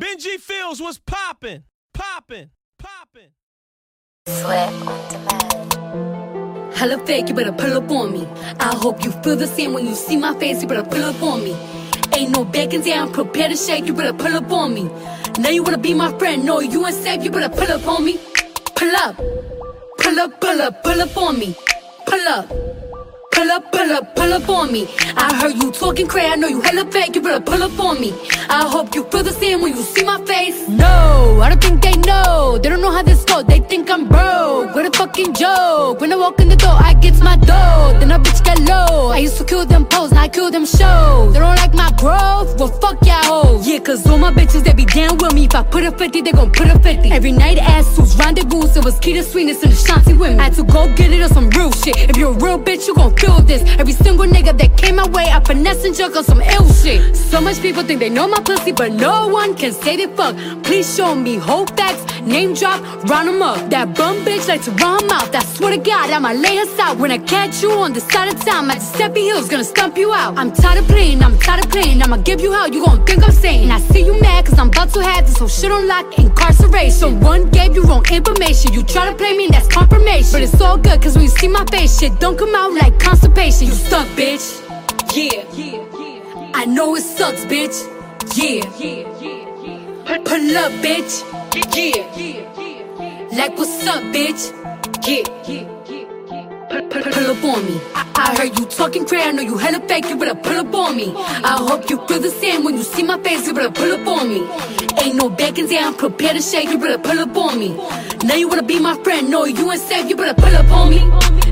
Benji Fields was popping, popping, popping. Hella fake, you better pull up on me. I hope you feel the same when you see my face, you better pull up on me. Ain't no bacon down, prepare to shake, you better pull up on me. Now you wanna be my friend, no, you ain't safe, you better pull up on me. Pull up, pull up, pull up, pull up on me. Pull up. Pull up, pull up, pull up on me. I heard you talking crazy, I know you hella fake, you better pull up on me. I hope you feel the same when you see my face. No, I don't think they know. They don't know how this goes, they think I'm broke. What a fucking joke. When I walk in the door, I get my dough. Then a bitch get low. I used to kill them posts, now I kill them shows. They don't like my growth, well fuck y'all hoes. Yeah, cause all my bitches, they be down with me. If I put a 50, they gon' put a 50. Every night ass suits, rendezvous, it was key to sweetness and the shanty with me. I had to go get it on some shit. If you're a real bitch, you gon' feel this. Every single nigga that came my way, I finesse and on some ill shit. So much people think they know my pussy, but no one can say they fuck. Please show me whole facts, name drop, round round 'em up. That bum bitch like to run mouth. I swear to God, I'ma lay her out. When I catch you on the side of town, my Giuseppe Hill's gonna stump you out. I'm tired of playing, I'm tired of playing. I'ma give you hell, you gon' think I'm saying. I see you cause I'm about to have this whole shit on lock, incarceration. Someone gave you wrong information. You try to play me, that's confirmation. But it's all good, cause when you see my face, shit don't come out like constipation. You stuck, bitch. Yeah. I know it sucks, bitch. Yeah. Pull up, bitch. Yeah. Like, what's up, bitch? Yeah. Pull up on me. I, heard you talking crazy, I know you hella fake, you better pull up on me. I hope you feel the same when you see my face, you better pull up on me. Ain't no backing down, prepare to shake, you better pull up on me. Now you wanna be my friend, no, you ain't safe, you better pull up on me.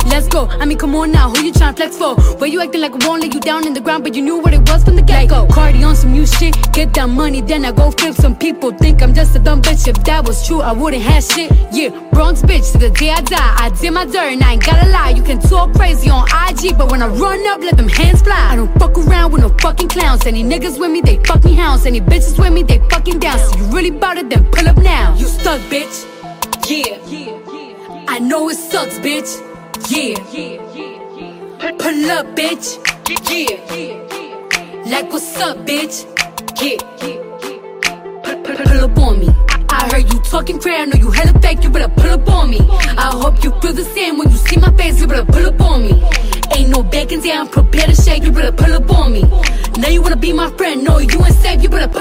Let's go, I mean, come on now, who you tryna flex for? Where you acting like I won't lay you down in the ground, but you knew what it was from the get go. Cardi on some new shit, get that money, then I go flip. Some people think I'm just a dumb bitch. If that was true, I wouldn't have shit. Yeah, Bronx bitch to the day I die. I did my dirt and I ain't gotta lie. You can talk crazy on IG, but when I run up, let them hands fly. I don't fuck around with no fucking clowns. Any niggas with me, they fuck me hounds. Any bitches with me, they fucking down. So you really bout it, then pull up now. You stuck, bitch. Yeah. I know it sucks, bitch. Yeah. Pull up, bitch. Yeah. Like what's up, bitch? Yeah. Pull, up on me. I, heard you talking crazy, I know you hella fake, you better pull up on me. I hope you feel the same when you see my face, you better pull up on me. Ain't no backing down, prepare to shake, you better pull up on me. Now you wanna be my friend, no, you ain't safe, you better pull.